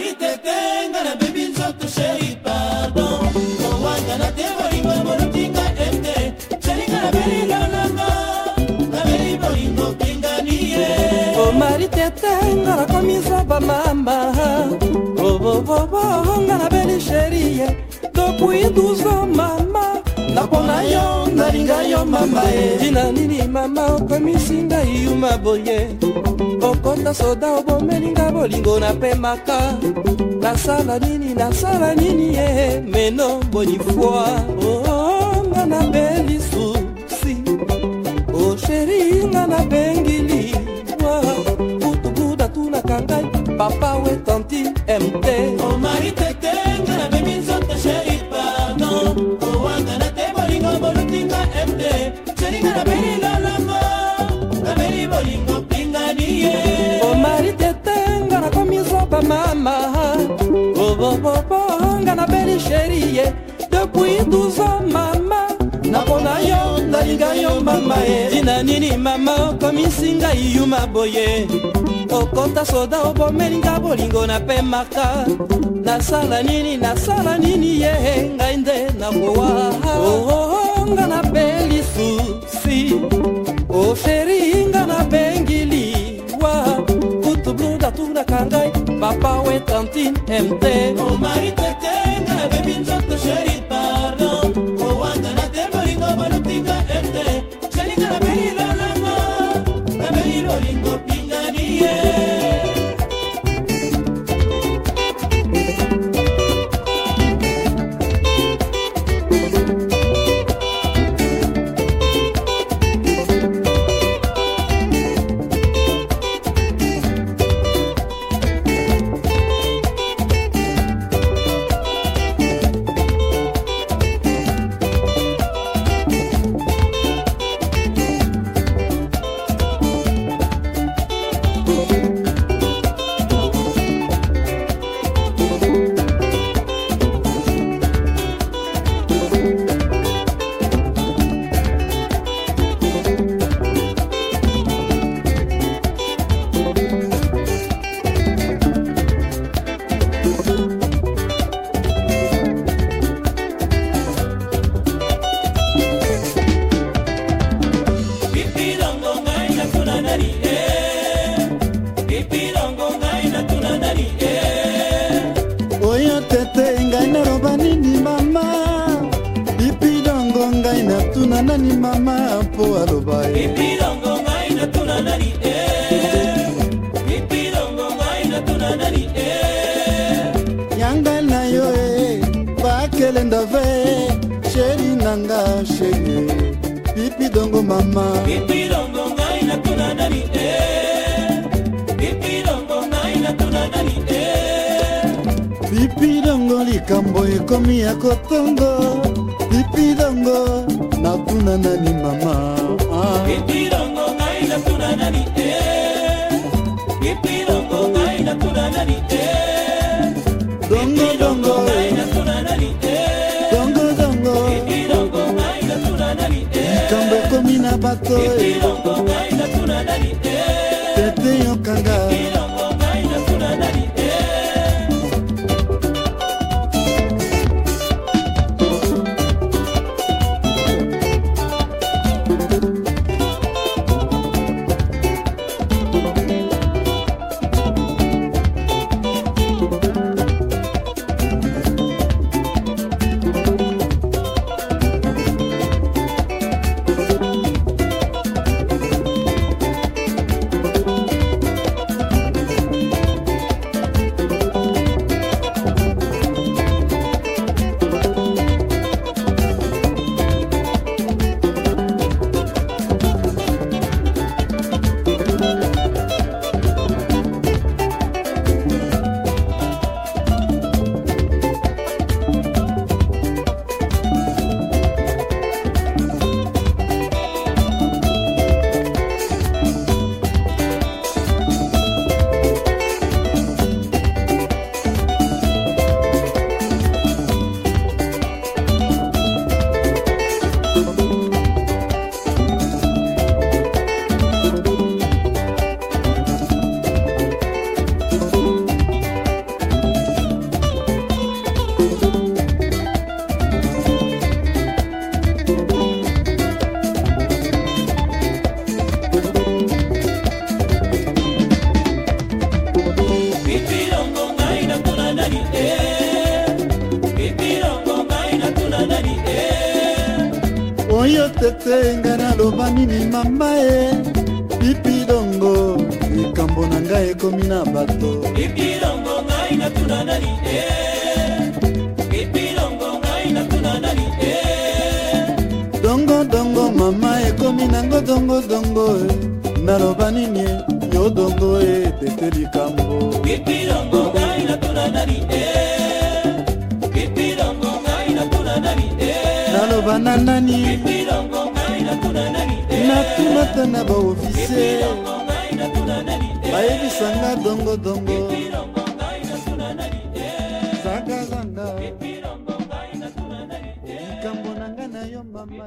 sheri tete nga na bebi nzoto sheri pardon owanga na te bolingo boluti nga ete sheri nga na beli lolongo na beli bolingo pingani ye omari oh, tete nga nakomi zoba mama obobobo oh, oh, nga na beli sheri ye depuis 12 ans mama napona yo nalinga yo mama e tina nini mama okomisi ngai yuma boye kota soda obomelinga bolingo napemaka nasala nini nasala nini ye meno bonifwa oo oh, oh, nga napeli susi o oh, sheri nga napengili wa kutubuda tunaka ngai papa we tanti mt omari tete nga nabemi nzote sheri pano owanga na te bolingo bolutinga mt sheri nga nabeli lolongo nabeli bolingo omari tetenga nakomi zoba mama obobobonga na beli sherie depuis 12 ans mama napona yo nalinga yo mama e tina nini mama okomisi ngai yuma boye okota soda obomelinga bolingo napemaka nasala nini nasala nini ye ngai nde nakowa oonga oh, oh, oh, na belisusi gente. Omarito. Oh, ngai natuna nani mama mpo aloba yanga na yo e bakelenda ve sheri nanga sheri pipidongo mama pipidongo ngai natuna nani e lipidongo likambo ekomi ya kotongo lipidongo natuna nani mama lipidongo ngai natuna nani te lipidongo ngai natuna nani te dongo dongo ngai natuna nani te dongo dongo lipidongo ngai natuna nani te likambo ekomi na bato lipidongo ngai natuna nani te tete ngai naloba nini mama e pipidongo likambo na ngai ekomi na bato pipidongo ngai natuna nani e pipidongo ngai natuna nani e dongo dongo mama ekomi nango dongo dongo e naloba nini yo dongo e tete likambo pipidongo ngai natuna nani e naloba na nani natunata na baofise bayebisanga dongodongo zangazanga likambo na ngai na yo mama